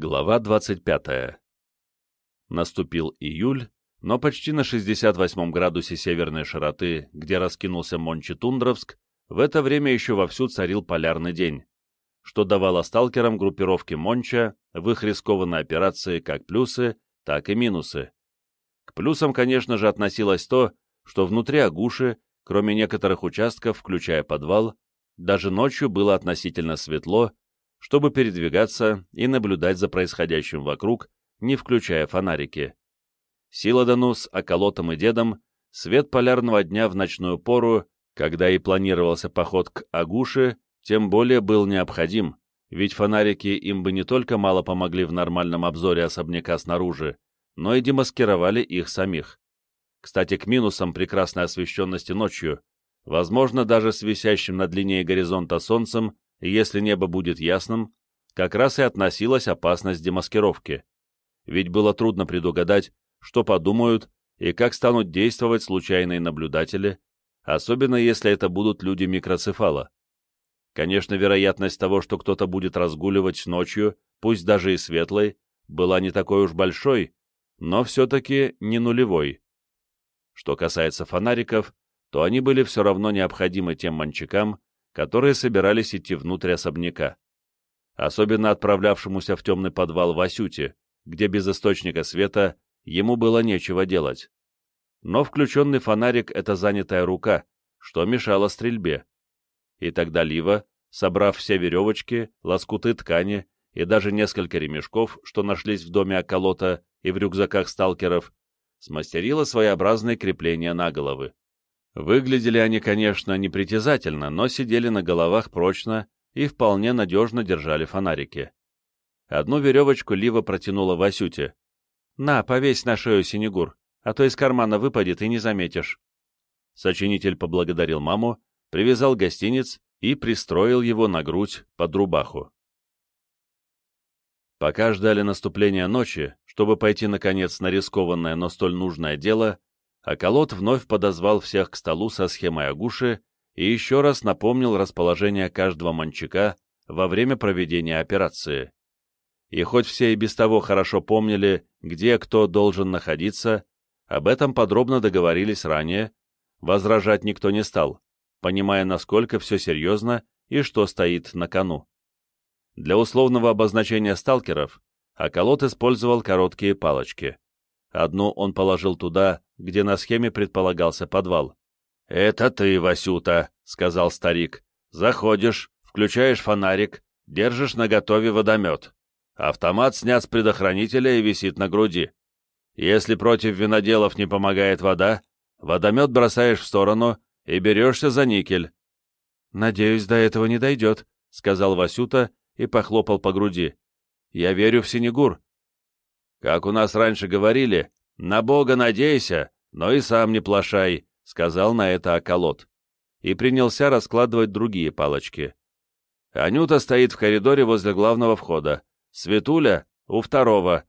Глава 25. Наступил июль, но почти на 68 градусе северной широты, где раскинулся Мончи-Тундровск, в это время еще вовсю царил полярный день, что давало сталкерам группировки Монча в их рискованной операции как плюсы, так и минусы. К плюсам, конечно же, относилось то, что внутри Агуши, кроме некоторых участков, включая подвал, даже ночью было относительно светло, чтобы передвигаться и наблюдать за происходящим вокруг, не включая фонарики. Силадану с околотом и дедом свет полярного дня в ночную пору, когда и планировался поход к Агуше, тем более был необходим, ведь фонарики им бы не только мало помогли в нормальном обзоре особняка снаружи, но и демаскировали их самих. Кстати, к минусам прекрасной освещенности ночью, возможно, даже с висящим над линией горизонта солнцем, если небо будет ясным, как раз и относилась опасность демаскировки. Ведь было трудно предугадать, что подумают и как станут действовать случайные наблюдатели, особенно если это будут люди микроцефала. Конечно, вероятность того, что кто-то будет разгуливать ночью, пусть даже и светлой, была не такой уж большой, но все-таки не нулевой. Что касается фонариков, то они были все равно необходимы тем манчикам, которые собирались идти внутрь особняка. Особенно отправлявшемуся в темный подвал Васюте, где без источника света ему было нечего делать. Но включенный фонарик — это занятая рука, что мешало стрельбе. И тогда Лива, собрав все веревочки, лоскуты ткани и даже несколько ремешков, что нашлись в доме околота и в рюкзаках сталкеров, смастерила своеобразные крепления на головы. Выглядели они, конечно, непритязательно, но сидели на головах прочно и вполне надежно держали фонарики. Одну веревочку Лива протянула Васюте. «На, повесь на шею синегур, а то из кармана выпадет и не заметишь». Сочинитель поблагодарил маму, привязал гостиниц и пристроил его на грудь под рубаху. Пока ждали наступления ночи, чтобы пойти, наконец, на рискованное, но столь нужное дело, Аколот вновь подозвал всех к столу со схемой Агуши и еще раз напомнил расположение каждого манчика во время проведения операции. И хоть все и без того хорошо помнили, где кто должен находиться, об этом подробно договорились ранее, возражать никто не стал, понимая, насколько все серьезно и что стоит на кону. Для условного обозначения сталкеров Аколот использовал короткие палочки. Одну он положил туда, где на схеме предполагался подвал. «Это ты, Васюта», — сказал старик. «Заходишь, включаешь фонарик, держишь наготове водомет. Автомат снят с предохранителя и висит на груди. Если против виноделов не помогает вода, водомет бросаешь в сторону и берешься за никель». «Надеюсь, до этого не дойдет», — сказал Васюта и похлопал по груди. «Я верю в Синегур». «Как у нас раньше говорили, «На Бога надейся, но и сам не плашай», — сказал на это околот. И принялся раскладывать другие палочки. Анюта стоит в коридоре возле главного входа. Светуля — у второго.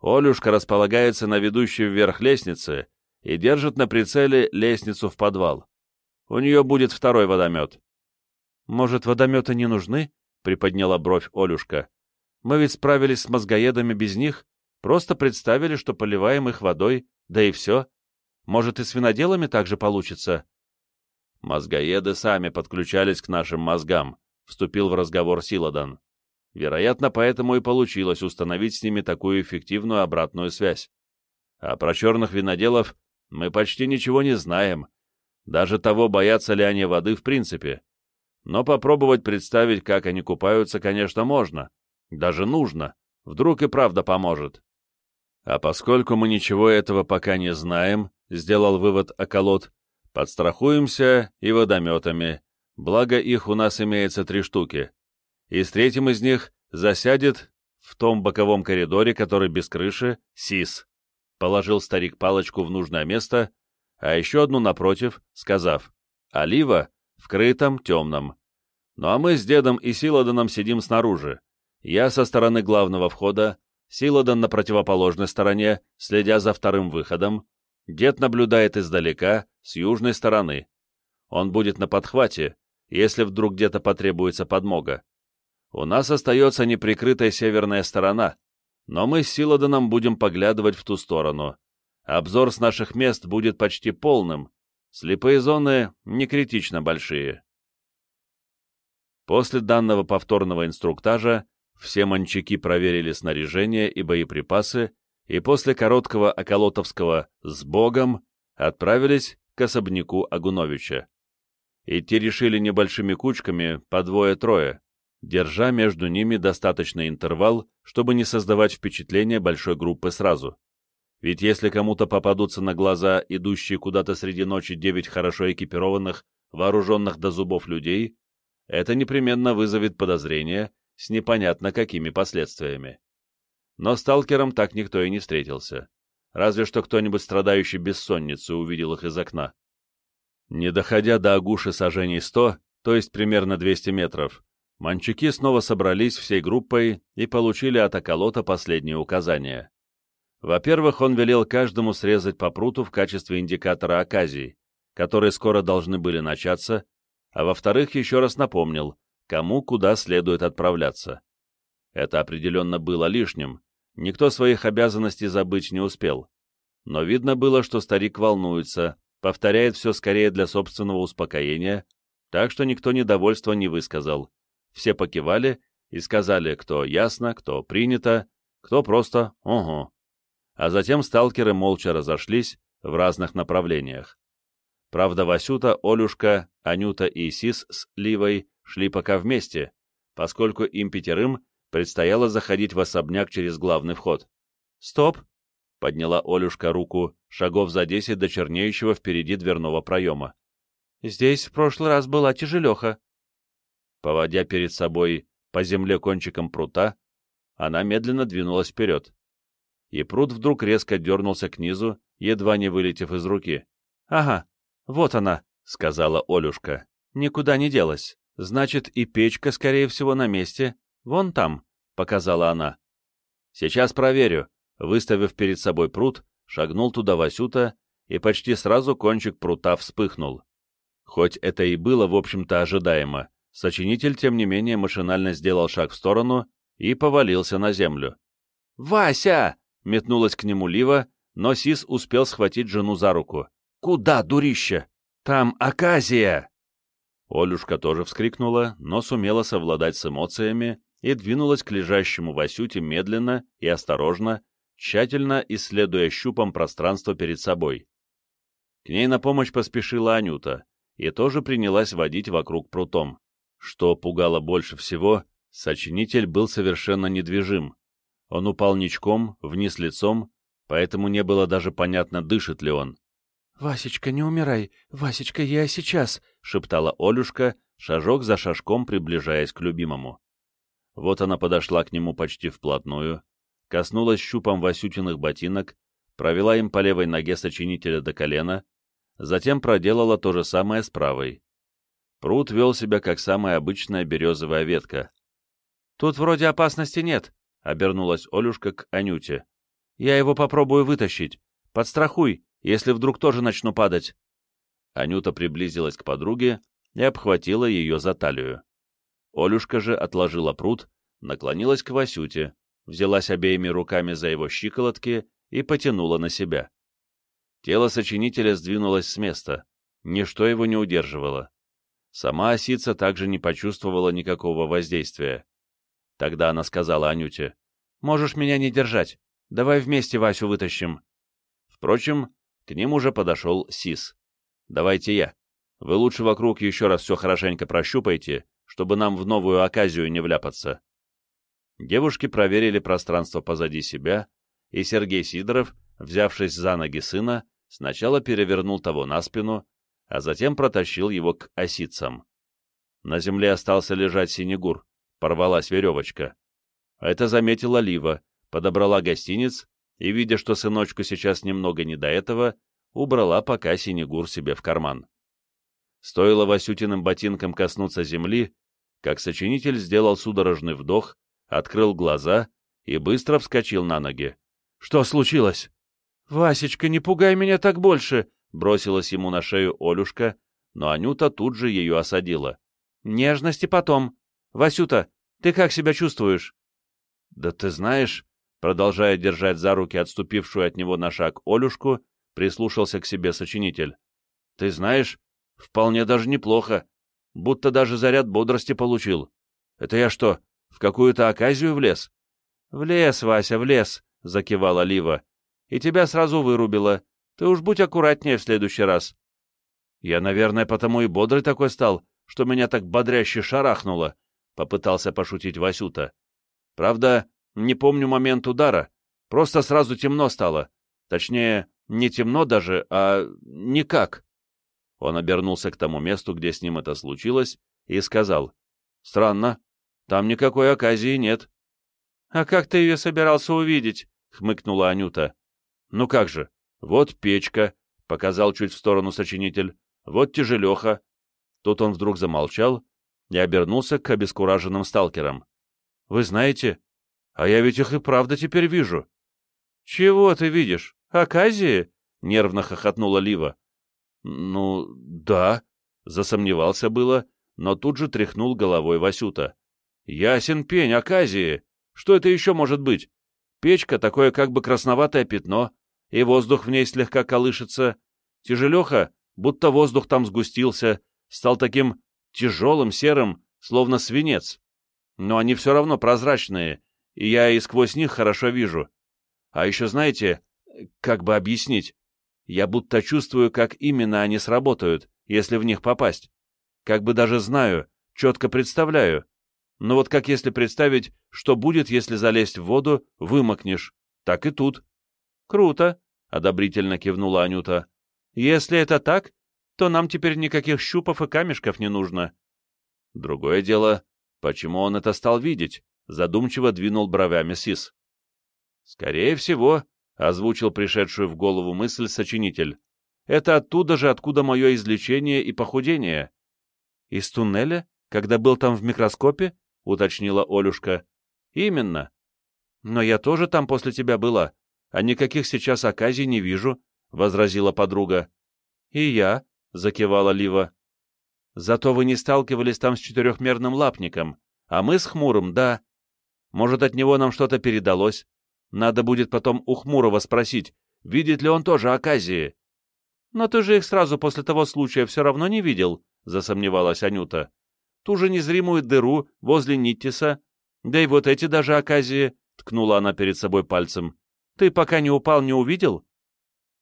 Олюшка располагается на ведущей вверх лестнице и держит на прицеле лестницу в подвал. У нее будет второй водомет. «Может, водометы не нужны?» — приподняла бровь Олюшка. «Мы ведь справились с мозгоедами без них, Просто представили, что поливаем их водой, да и все. Может, и с виноделами так же получится?» «Мозгоеды сами подключались к нашим мозгам», — вступил в разговор Силадан. «Вероятно, поэтому и получилось установить с ними такую эффективную обратную связь. А про черных виноделов мы почти ничего не знаем. Даже того, боятся ли они воды в принципе. Но попробовать представить, как они купаются, конечно, можно. Даже нужно. Вдруг и правда поможет. А поскольку мы ничего этого пока не знаем, сделал вывод околот, подстрахуемся и водометами, благо их у нас имеется три штуки. И с третьим из них засядет в том боковом коридоре, который без крыши, СИС. Положил старик палочку в нужное место, а еще одну напротив, сказав, «Олива в крытом, темном. Ну а мы с дедом и Силаданом сидим снаружи. Я со стороны главного входа, Силадан на противоположной стороне, следя за вторым выходом. Дед наблюдает издалека, с южной стороны. Он будет на подхвате, если вдруг где-то потребуется подмога. У нас остается неприкрытая северная сторона, но мы с Силаданом будем поглядывать в ту сторону. Обзор с наших мест будет почти полным. Слепые зоны не критично большие. После данного повторного инструктажа все манчаки проверили снаряжение и боеприпасы, и после короткого околотовского «с Богом» отправились к особняку Агуновича. Идти решили небольшими кучками по двое-трое, держа между ними достаточный интервал, чтобы не создавать впечатление большой группы сразу. Ведь если кому-то попадутся на глаза идущие куда-то среди ночи девять хорошо экипированных, вооруженных до зубов людей, это непременно вызовет подозрение с непонятно какими последствиями. Но сталкерам так никто и не встретился. Разве что кто-нибудь страдающий бессонницей увидел их из окна. Не доходя до Агуши сажений 100, то есть примерно 200 метров, манчаки снова собрались всей группой и получили от околота последние указания. Во-первых, он велел каждому срезать по пруту в качестве индикатора оказий, которые скоро должны были начаться, а во-вторых, еще раз напомнил, кому куда следует отправляться. Это определенно было лишним, никто своих обязанностей забыть не успел. Но видно было, что старик волнуется, повторяет все скорее для собственного успокоения, так что никто недовольства не высказал. Все покивали и сказали, кто ясно, кто принято, кто просто «Ого». А затем сталкеры молча разошлись в разных направлениях. Правда, Васюта, Олюшка, Анюта и Сис с Ливой шли пока вместе, поскольку им пятерым предстояло заходить в особняк через главный вход. «Стоп!» Подняла Олюшка руку, шагов за десять до чернеющего впереди дверного проема. «Здесь в прошлый раз была тяжелеха». Поводя перед собой по земле кончиком прута, она медленно двинулась вперед. И прут вдруг резко дернулся к низу, едва не вылетев из руки. «Ага, вот она», — сказала Олюшка. «Никуда не делась. Значит, и печка, скорее всего, на месте. Вон там», — показала она. «Сейчас проверю», Выставив перед собой прут, шагнул туда Васюта, и почти сразу кончик прута вспыхнул. Хоть это и было, в общем-то, ожидаемо, сочинитель, тем не менее, машинально сделал шаг в сторону и повалился на землю. «Вася!» — метнулась к нему Лива, но Сис успел схватить жену за руку. «Куда, дурище? Там Аказия!» Олюшка тоже вскрикнула, но сумела совладать с эмоциями и двинулась к лежащему Васюте медленно и осторожно, тщательно исследуя щупом пространство перед собой. К ней на помощь поспешила Анюта и тоже принялась водить вокруг прутом. Что пугало больше всего, сочинитель был совершенно недвижим. Он упал ничком, вниз лицом, поэтому не было даже понятно, дышит ли он. «Васечка, не умирай! Васечка, я сейчас!» — шептала Олюшка, шажок за шажком приближаясь к любимому. Вот она подошла к нему почти вплотную, коснулась щупом Васютиных ботинок, провела им по левой ноге сочинителя до колена, затем проделала то же самое с правой. Пруд вел себя как самая обычная березовая ветка. «Тут вроде опасности нет», — обернулась Олюшка к Анюте. «Я его попробую вытащить. Подстрахуй, если вдруг тоже начну падать». Анюта приблизилась к подруге и обхватила ее за талию. Олюшка же отложила пруд, наклонилась к Васюте, взялась обеими руками за его щиколотки и потянула на себя. Тело сочинителя сдвинулось с места, ничто его не удерживало. Сама осица также не почувствовала никакого воздействия. Тогда она сказала Анюте, «Можешь меня не держать, давай вместе Васю вытащим». Впрочем, к ним уже подошел Сис. «Давайте я. Вы лучше вокруг еще раз все хорошенько прощупайте, чтобы нам в новую оказию не вляпаться». Девушки проверили пространство позади себя, и Сергей Сидоров, взявшись за ноги сына, сначала перевернул того на спину, а затем протащил его к осицам. На земле остался лежать синегур, порвалась веревочка. Это заметила Лива, подобрала гостиниц и, видя, что сыночку сейчас немного не до этого, убрала пока синегур себе в карман. Стоило Васютиным ботинкам коснуться земли, как сочинитель сделал судорожный вдох открыл глаза и быстро вскочил на ноги. «Что случилось?» «Васечка, не пугай меня так больше!» — бросилась ему на шею Олюшка, но Анюта тут же ее осадила. «Нежности потом. Васюта, ты как себя чувствуешь?» «Да ты знаешь...» — продолжая держать за руки отступившую от него на шаг Олюшку, прислушался к себе сочинитель. «Ты знаешь, вполне даже неплохо, будто даже заряд бодрости получил. Это я что, в какую-то оказию влез?» «В лес, Вася, в лес», — закивала Лива. «И тебя сразу вырубило. Ты уж будь аккуратнее в следующий раз». «Я, наверное, потому и бодрый такой стал, что меня так бодряще шарахнуло», — попытался пошутить Васюта. «Правда, не помню момент удара. Просто сразу темно стало. Точнее, не темно даже, а никак». Он обернулся к тому месту, где с ним это случилось, и сказал. «Странно. Там никакой оказии нет». «А как ты ее собирался увидеть?» — хмыкнула Анюта. «Ну как же, вот печка», — показал чуть в сторону сочинитель, — «вот тяжелеха». Тут он вдруг замолчал и обернулся к обескураженным сталкерам. «Вы знаете, а я ведь их и правда теперь вижу». «Чего ты видишь? Оказии?» — нервно хохотнула Лива. «Ну, да», — засомневался было, но тут же тряхнул головой Васюта. «Ясен пень, оказии! Что это еще может быть? Печка — такое как бы красноватое пятно, и воздух в ней слегка колышется. Тяжелеха, будто воздух там сгустился, стал таким тяжелым, серым, словно свинец. Но они все равно прозрачные, и я и сквозь них хорошо вижу. А еще знаете, как бы объяснить? Я будто чувствую, как именно они сработают, если в них попасть. Как бы даже знаю, четко представляю. Но вот как если представить, что будет, если залезть в воду, вымокнешь. Так и тут. Круто, — одобрительно кивнула Анюта. Если это так, то нам теперь никаких щупов и камешков не нужно. Другое дело, почему он это стал видеть? Задумчиво двинул бровями Сис. Скорее всего, — озвучил пришедшую в голову мысль сочинитель, — это оттуда же, откуда мое излечение и похудение. Из туннеля, когда был там в микроскопе? — уточнила Олюшка. Именно. Но я тоже там после тебя была, а никаких сейчас оказий не вижу, — возразила подруга. И я, — закивала Лива. Зато вы не сталкивались там с четырехмерным лапником, а мы с Хмурым, да. Может, от него нам что-то передалось. Надо будет потом у Хмурого спросить, видит ли он тоже оказии. Но ты же их сразу после того случая все равно не видел, — засомневалась Анюта. Ту же незримую дыру возле Ниттиса, да и вот эти даже оказии, — ткнула она перед собой пальцем. Ты пока не упал, не увидел?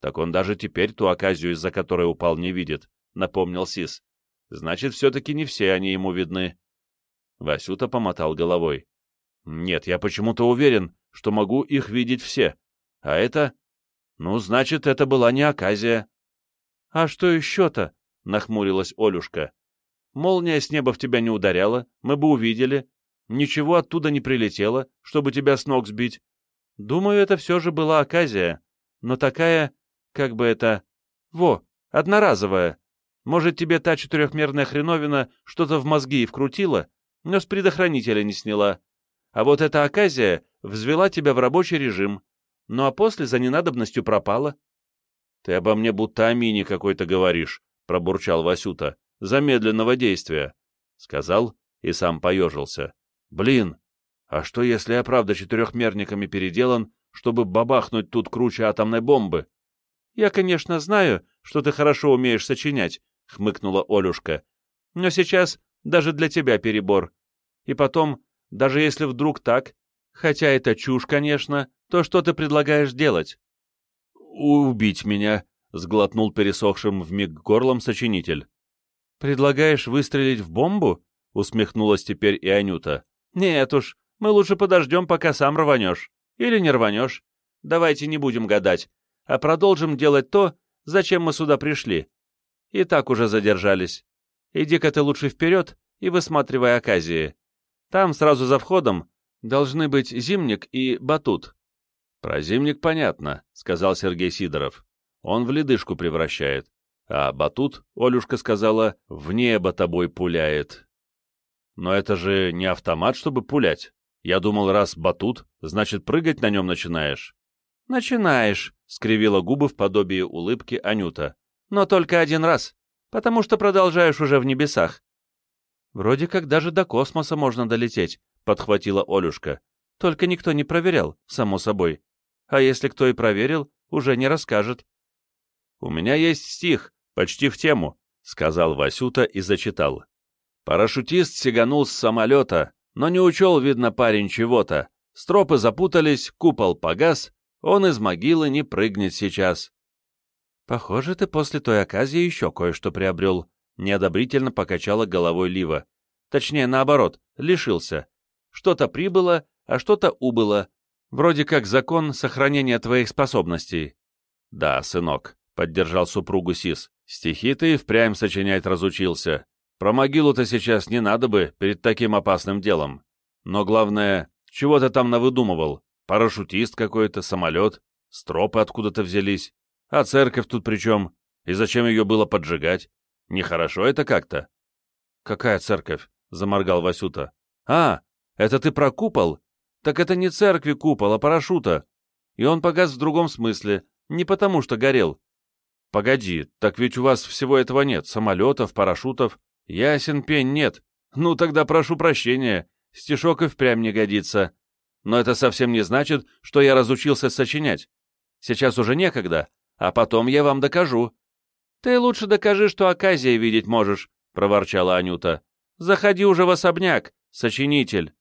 Так он даже теперь ту оказию, из-за которой упал, не видит, — напомнил Сис. Значит, все-таки не все они ему видны. Васюта помотал головой. Нет, я почему-то уверен, что могу их видеть все. А это... Ну, значит, это была не оказия. — А что еще-то? — нахмурилась Олюшка. — Молния с неба в тебя не ударяла, мы бы увидели. Ничего оттуда не прилетело, чтобы тебя с ног сбить. Думаю, это все же была оказия, но такая, как бы это... Во, одноразовая. Может, тебе та четырехмерная хреновина что-то в мозги и вкрутила, но с предохранителя не сняла. А вот эта оказия взвела тебя в рабочий режим, ну а после за ненадобностью пропала. — Ты обо мне будто о мине какой-то говоришь, — пробурчал Васюта, — замедленного действия. Сказал и сам поежился. — Блин, а что, если я правда четырехмерниками переделан, чтобы бабахнуть тут круче атомной бомбы? — Я, конечно, знаю, что ты хорошо умеешь сочинять, — хмыкнула Олюшка. — Но сейчас даже для тебя перебор. И потом, даже если вдруг так, хотя это чушь, конечно, то что ты предлагаешь делать? — Убить меня, — сглотнул пересохшим вмиг горлом сочинитель. — Предлагаешь выстрелить в бомбу? — усмехнулась теперь и Анюта. — Нет уж, мы лучше подождем, пока сам рванешь. Или не рванешь. Давайте не будем гадать, а продолжим делать то, зачем мы сюда пришли. И так уже задержались. Иди-ка ты лучше вперед и высматривай оказии. Там, сразу за входом, должны быть зимник и батут. — Про зимник понятно, — сказал Сергей Сидоров. Он в ледышку превращает. А батут, Олюшка сказала, в небо тобой пуляет. Но это же не автомат, чтобы пулять. Я думал, раз батут, значит, прыгать на нем начинаешь. — Начинаешь, — скривила губы в подобии улыбки Анюта. — Но только один раз, потому что продолжаешь уже в небесах. Вроде как даже до космоса можно долететь, — подхватила Олюшка. Только никто не проверял, само собой. А если кто и проверил, уже не расскажет. «У меня есть стих, почти в тему», — сказал Васюта и зачитал. Парашютист сиганул с самолета, но не учел, видно, парень чего-то. Стропы запутались, купол погас, он из могилы не прыгнет сейчас. «Похоже, ты после той оказии еще кое-что приобрел», — неодобрительно покачала головой Лива. «Точнее, наоборот, лишился. Что-то прибыло, а что-то убыло. Вроде как закон сохранения твоих способностей». «Да, сынок», — поддержал супругу Сис. «Стихи ты впрямь сочинять разучился. Про могилу-то сейчас не надо бы перед таким опасным делом. Но главное, чего ты там навыдумывал? Парашютист какой-то, самолет, стропы откуда-то взялись. А церковь тут при чем? И зачем ее было поджигать? Нехорошо это как-то. «Какая церковь?» — заморгал Васюта. «А, это ты про купол? Так это не церкви купол, а парашюта. И он погас в другом смысле, не потому что горел. Погоди, так ведь у вас всего этого нет, самолетов, парашютов. Ясен пень нет. Ну тогда прошу прощения, стишок и впрямь не годится. Но это совсем не значит, что я разучился сочинять. Сейчас уже некогда, а потом я вам докажу». «Ты лучше докажи, что оказия видеть можешь», — проворчала Анюта. «Заходи уже в особняк, сочинитель».